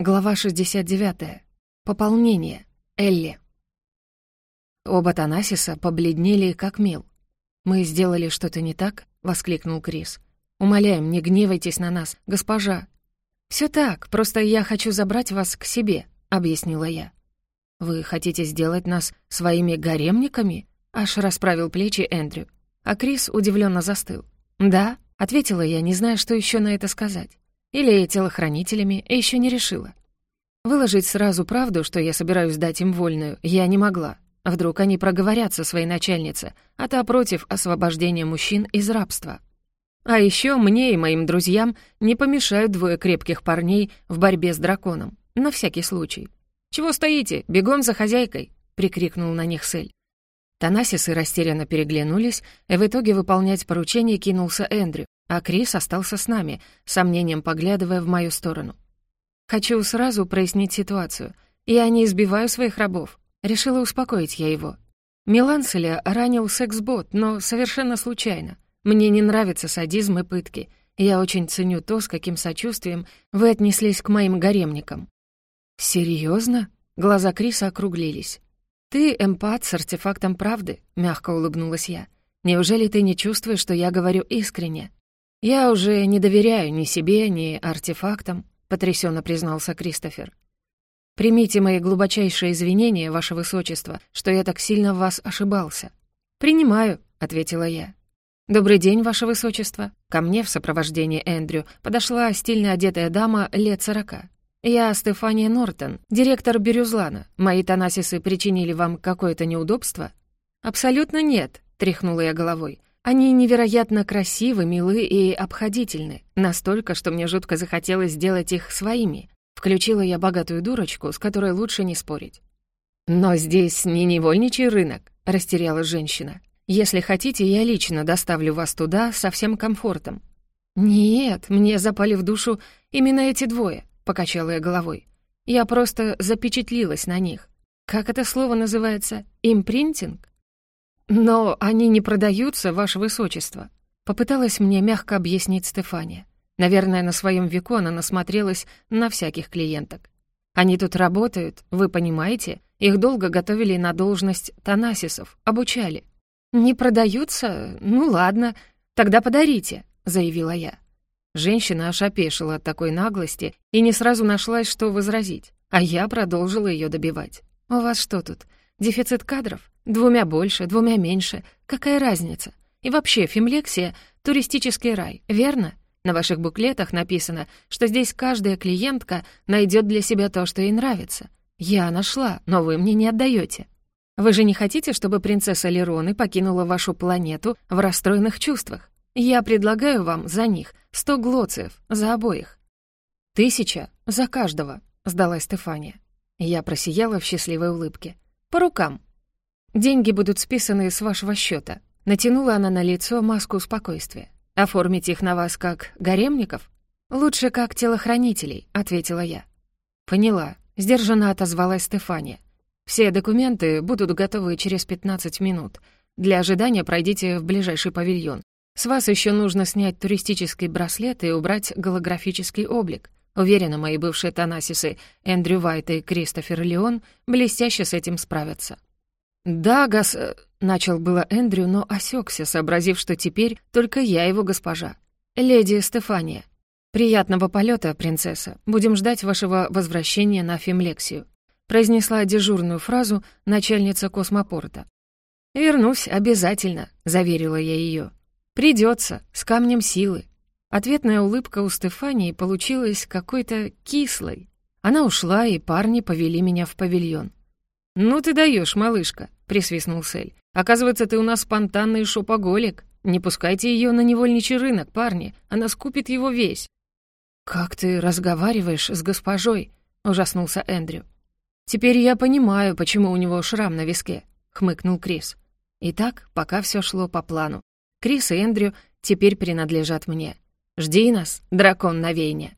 Глава 69. Пополнение. Элли. Оба Танасиса побледнели, как мел. «Мы сделали что-то не так?» — воскликнул Крис. «Умоляем, не гневайтесь на нас, госпожа». «Всё так, просто я хочу забрать вас к себе», — объяснила я. «Вы хотите сделать нас своими гаремниками?» — аж расправил плечи Эндрю. А Крис удивлённо застыл. «Да», — ответила я, не зная, что ещё на это сказать. Или телохранителями, еще не решила. Выложить сразу правду, что я собираюсь дать им вольную, я не могла. Вдруг они проговорятся своей начальнице, а та против освобождения мужчин из рабства. А еще мне и моим друзьям не помешают двое крепких парней в борьбе с драконом. На всякий случай. «Чего стоите? Бегом за хозяйкой!» — прикрикнул на них Сель. Танасисы растерянно переглянулись, и в итоге выполнять поручение кинулся Эндрю, а Крис остался с нами, сомнением поглядывая в мою сторону. Хочу сразу прояснить ситуацию. Я не избиваю своих рабов. Решила успокоить я его. Миланселя ранил секс-бот, но совершенно случайно. Мне не нравится садизм и пытки. Я очень ценю то, с каким сочувствием вы отнеслись к моим гаремникам. Серьезно? Глаза Криса округлились. «Ты эмпат с артефактом правды», — мягко улыбнулась я. «Неужели ты не чувствуешь, что я говорю искренне?» «Я уже не доверяю ни себе, ни артефактам», — потрясенно признался Кристофер. «Примите мои глубочайшие извинения, ваше высочество, что я так сильно в вас ошибался». «Принимаю», — ответила я. «Добрый день, ваше высочество». Ко мне в сопровождении Эндрю подошла стильно одетая дама лет сорока. «Я Стефания Нортон, директор Бирюзлана. Мои тонасисы причинили вам какое-то неудобство?» «Абсолютно нет», — тряхнула я головой. Они невероятно красивы, милы и обходительны. Настолько, что мне жутко захотелось сделать их своими. Включила я богатую дурочку, с которой лучше не спорить. «Но здесь не невольничий рынок», — растеряла женщина. «Если хотите, я лично доставлю вас туда со всем комфортом». «Нет, мне запали в душу именно эти двое», — покачала я головой. «Я просто запечатлилась на них. Как это слово называется? Импринтинг?» «Но они не продаются, ваше высочество», — попыталась мне мягко объяснить Стефания. Наверное, на своем веку она насмотрелась на всяких клиенток. «Они тут работают, вы понимаете? Их долго готовили на должность танасисов, обучали». «Не продаются? Ну ладно, тогда подарите», — заявила я. Женщина аж опешила от такой наглости и не сразу нашлась, что возразить, а я продолжила ее добивать. «У вас что тут, дефицит кадров? Двумя больше, двумя меньше. Какая разница? И вообще, Фимлексия — туристический рай, верно? На ваших буклетах написано, что здесь каждая клиентка найдет для себя то, что ей нравится. Я нашла, но вы мне не отдаете. Вы же не хотите, чтобы принцесса Лероны покинула вашу планету в расстроенных чувствах? Я предлагаю вам за них сто глоциев, за обоих. Тысяча за каждого, сдалась Стефания. Я просияла в счастливой улыбке. По рукам. Деньги будут списаны с вашего счета. Натянула она на лицо маску спокойствия. Оформить их на вас как гаремников? Лучше как телохранителей, ответила я. Поняла. Сдержанно отозвалась Стефания. Все документы будут готовы через 15 минут. Для ожидания пройдите в ближайший павильон. С вас еще нужно снять туристический браслет и убрать голографический облик. Уверена, мои бывшие Танасисы Эндрю Вайт и Кристофер Леон блестяще с этим справятся. «Да, гос...» э, — начал было Эндрю, но осекся, сообразив, что теперь только я его госпожа. «Леди Стефания, приятного полета, принцесса. Будем ждать вашего возвращения на Фемлексию», — произнесла дежурную фразу начальница космопорта. «Вернусь обязательно», — заверила я ее. «Придется, с камнем силы». Ответная улыбка у Стефании получилась какой-то кислой. Она ушла, и парни повели меня в павильон. «Ну ты даешь, малышка», — присвистнул Сель. «Оказывается, ты у нас спонтанный шопоголик. Не пускайте ее на невольничий рынок, парни. Она скупит его весь». «Как ты разговариваешь с госпожой?» — ужаснулся Эндрю. «Теперь я понимаю, почему у него шрам на виске», — хмыкнул Крис. Итак, пока все шло по плану. Крис и Эндрю теперь принадлежат мне. Жди нас, дракон на вейне.